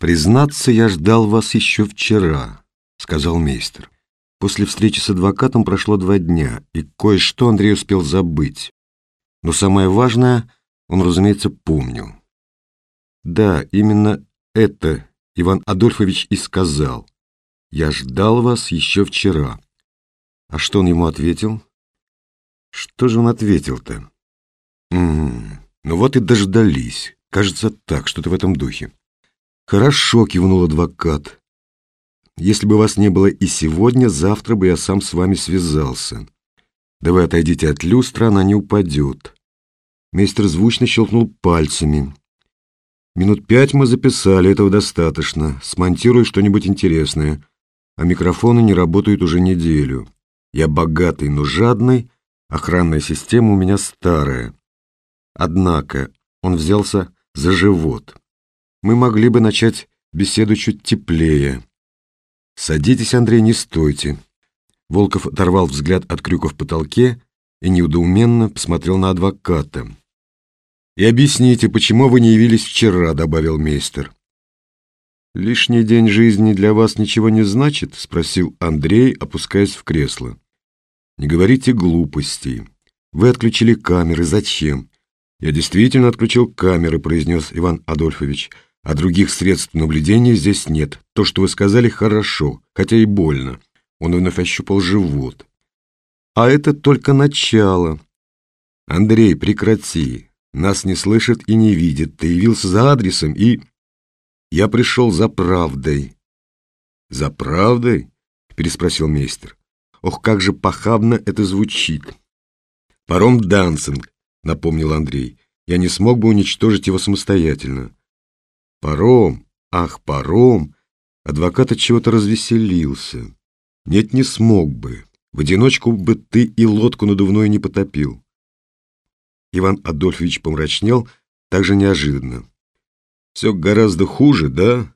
«Признаться, я ждал вас еще вчера», — сказал мейстер. После встречи с адвокатом прошло два дня, и кое-что Андрей успел забыть. Но самое важное он, разумеется, помнил. Да, именно это Иван Адольфович и сказал. «Я ждал вас еще вчера». А что он ему ответил? Что же он ответил-то? Угу. Ну вот и дождались. Кажется так, что-то в этом духе. Хорошо, кивнул адвокат. Если бы вас не было и сегодня, завтра бы я сам с вами связался. Да вы отойдите от люстра, она не упадет. Мейстер звучно щелкнул пальцами. Минут пять мы записали, этого достаточно. Смонтирую что-нибудь интересное. А микрофоны не работают уже неделю. Я богатый, но жадный, охранная система у меня старая. Однако он взялся за живот. Мы могли бы начать беседу чуть теплее. «Садитесь, Андрей, не стойте». Волков оторвал взгляд от крюка в потолке и неудоуменно посмотрел на адвоката. «И объясните, почему вы не явились вчера», — добавил мейстер. «Лишний день жизни для вас ничего не значит?» — спросил Андрей, опускаясь в кресло. «Не говорите глупостей. Вы отключили камеры. Зачем?» «Я действительно отключил камеры», — произнес Иван Адольфович. «А других средств наблюдения здесь нет. То, что вы сказали, хорошо, хотя и больно». Он вновь ощупал живот. «А это только начало». «Андрей, прекрати. Нас не слышит и не видит. Ты явился за адресом и...» Я пришел за правдой. За правдой? Переспросил мейстер. Ох, как же похабно это звучит. Паром Дансинг, напомнил Андрей. Я не смог бы уничтожить его самостоятельно. Паром, ах, паром. Адвокат от чего-то развеселился. Нет, не смог бы. В одиночку бы ты и лодку надувную не потопил. Иван Адольфович помрачнел так же неожиданно. Все гораздо хуже, да?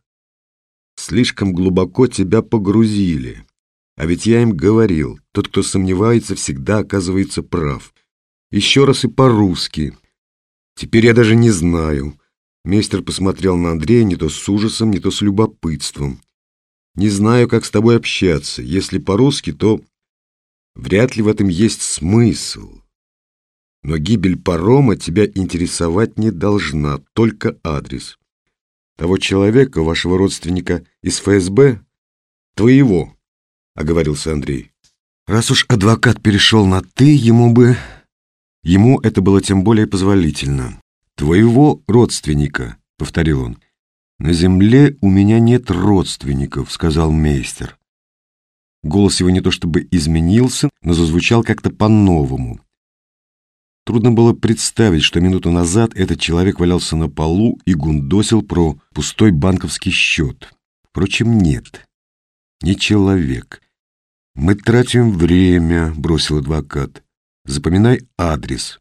Слишком глубоко тебя погрузили. А ведь я им говорил, тот, кто сомневается, всегда оказывается прав. Еще раз и по-русски. Теперь я даже не знаю. Мейстер посмотрел на Андрея не то с ужасом, не то с любопытством. Не знаю, как с тобой общаться. Если по-русски, то вряд ли в этом есть смысл. Но гибель парома тебя интересовать не должна, только адрес. Того человека, вашего родственника из ФСБ? Твоего, оговорился Андрей. Раз уж адвокат перешел на «ты», ему бы... Ему это было тем более позволительно. «Твоего родственника», — повторил он. «На земле у меня нет родственников», — сказал мейстер. Голос его не то чтобы изменился, но зазвучал как-то по-новому. Трудно было представить, что минуту назад этот человек валялся на полу и гундосил про пустой банковский счет. Впрочем, нет, не человек. «Мы тратим время», — бросил адвокат. «Запоминай адрес».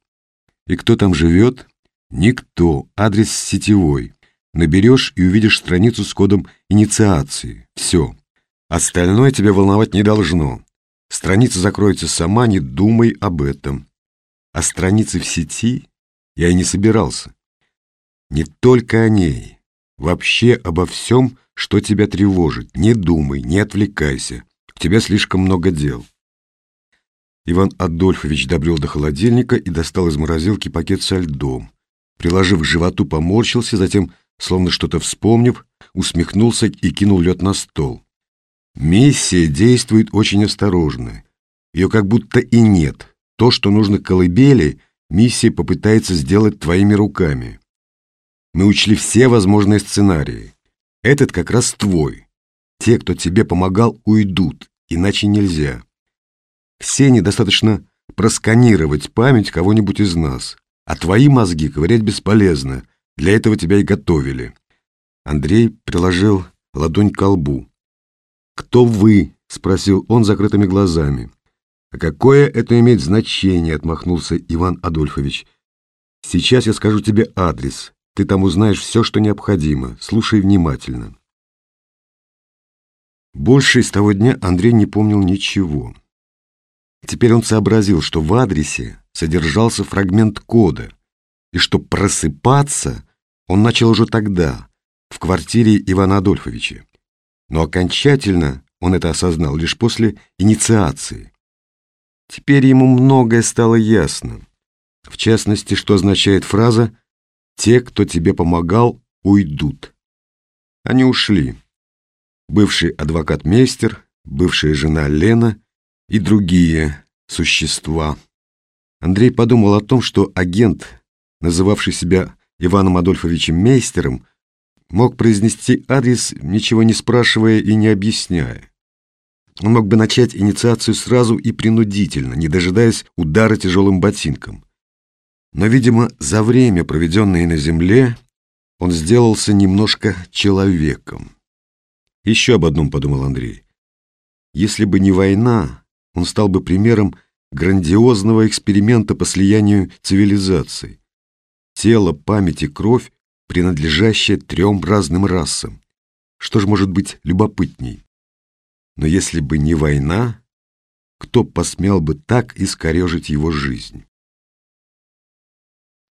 «И кто там живет?» «Никто. Адрес сетевой. Наберешь и увидишь страницу с кодом инициации. Все. Остальное тебя волновать не должно. Страница закроется сама, не думай об этом». А страницы в сети я и не собирался. Не только о ней, вообще обо всем, что тебя тревожит. Не думай, не отвлекайся, у тебя слишком много дел. Иван Адольфович добрел до холодильника и достал из морозилки пакет со льдом. Приложив к животу, поморщился, затем, словно что-то вспомнив, усмехнулся и кинул лед на стол. Миссия действует очень осторожно. Ее как будто и нет. То, что нужно колыбели, миссия попытается сделать твоими руками. Мы учли все возможные сценарии. Этот как раз твой. Те, кто тебе помогал, уйдут, иначе нельзя. Все недостаточно просканировать память кого-нибудь из нас, а твои мозги ковырять бесполезно, для этого тебя и готовили. Андрей приложил ладонь к лбу. «Кто вы?» — спросил он закрытыми глазами. «А какое это имеет значение?» — отмахнулся Иван Адольфович. «Сейчас я скажу тебе адрес. Ты там узнаешь все, что необходимо. Слушай внимательно». Больше из того дня Андрей не помнил ничего. Теперь он сообразил, что в адресе содержался фрагмент кода, и что просыпаться он начал уже тогда, в квартире Ивана Адольфовича. Но окончательно он это осознал лишь после инициации. Теперь ему многое стало ясно. В частности, что означает фраза «Те, кто тебе помогал, уйдут». Они ушли. Бывший адвокат-мейстер, бывшая жена Лена и другие существа. Андрей подумал о том, что агент, называвший себя Иваном Адольфовичем Мейстером, мог произнести адрес, ничего не спрашивая и не объясняя. Он мог бы начать инициацию сразу и принудительно, не дожидаясь удара тяжелым ботинком. Но, видимо, за время, проведенное на земле, он сделался немножко человеком. Еще об одном подумал Андрей. Если бы не война, он стал бы примером грандиозного эксперимента по слиянию цивилизаций. Тело, память и кровь, принадлежащие трем разным расам. Что же может быть любопытней? Но если бы не война, кто посмел бы так искорежить его жизнь?